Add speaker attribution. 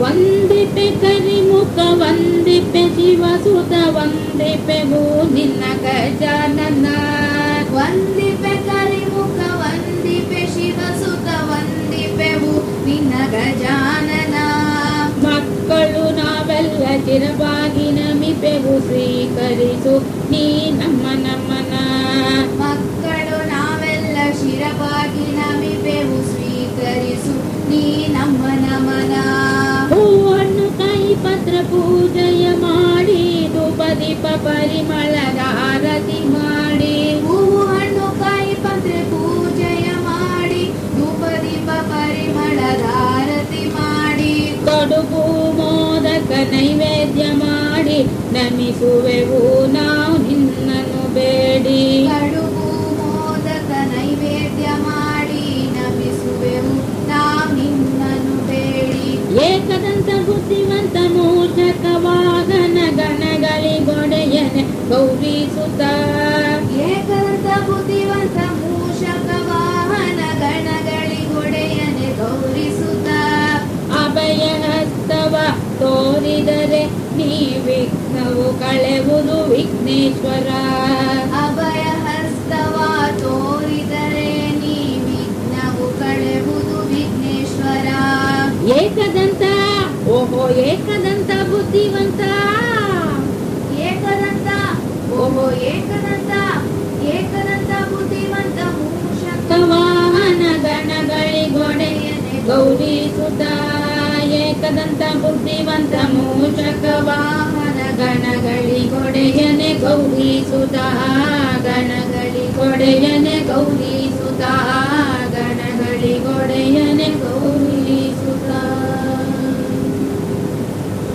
Speaker 1: ವಂದಿಪೆ ಕರಿಮುಖ, ವಂದಿಪೆ ಶಿವಸುತ ವಂದಿಪೆವು ನಿನ್ನ ಗಜಾನನ
Speaker 2: ವಂದಿಪೆ ಕರಿಮುಖ, ವಂದಿಪೆ ಶಿವಸುತ ವಂದಿಪೆವು ನಿನ್ನ ಗಜಾನನ
Speaker 1: ಮಕ್ಕಳು ನಾವೆಲ್ಲ ಚಿರವಾಗಿ ನಮಿಪೆವು, ಸ್ವೀಕರಿಸು ನೀ ನಮ್ಮ ನಮ್ಮನ
Speaker 2: ಮಕ್ಕಳು ನಾವೆಲ್ಲ ಶಿರವಾಗಿ ನಮಿಪೆವು, ಸ್ವೀಕರಿಸು ನೀ ನಮ್ಮ ನಮನ.
Speaker 1: ಪರಿಮಳದ ಆರತಿ ಮಾಡಿ.
Speaker 2: ಹೂವು ಹಣ್ಣು ಕಾಯಿ ಪತ್ರೆ ಪೂಜೆಯ ಮಾಡಿ. ಧೂಪ ದೀಪ ಪರಿಮಳದ ಆರತಿ ಮಾಡಿ.
Speaker 1: ಕಡುಬು ಮೋದಕ ನೈವೇದ್ಯ ಮಾಡಿ. ನಮಿಸುವೆವು ನಾವು ನಿನ್ನನ್ನು ಬೇಡಿ.
Speaker 2: ಕಡುಬು ಮೋದಕ ನೈವೇದ್ಯ ಮಾಡಿ. ನಮಿಸುವೆವು ನಾವು ನಿನ್ನನ್ನು ಬೇಡಿ.
Speaker 1: ಏಕದಂತ ಬುದ್ಧಿವಂತ ಮೂರ್ಧಕ ವಾಹನ ಗಣಗಳಿಗೊಡೆಯನೆ ಸುತ
Speaker 2: ಏಕದಂತ ಬುದ್ಧಿವಂತ ಮೂಷಕ ವಾಹನ ಗೌರಿ ಸುತ
Speaker 1: ಅಭಯ ಹಸ್ತವ ತೋರಿದರೆ ನೀ ವಿಘ್ನವು ಕಳೆವುದು ವಿಘ್ನೇಶ್ವರ.
Speaker 2: ಅಭಯ ಹಸ್ತವ ತೋರಿದರೆ ನೀ ವಿಘ್ನವು ಕಳೆವುದು ವಿಘ್ನೇಶ್ವರ.
Speaker 1: ಏಕದಂತ ಓಹೋ ಏಕದಂತ ಬುದ್ಧಿವಂತ.
Speaker 2: ಏಕದಂತ ಗೌರಿ ಸುತಾಯ ಏಕದಂತ ಬುದ್ಧಿವಂತ ಮೂಷಕ
Speaker 1: ವಾಹನ ಗಣಗಳಿ ಕೊಡೆಯನೆ ಗೌರಿ ಸುತ ಗಣಗಳಿ ಕೊಡೆಯನೆ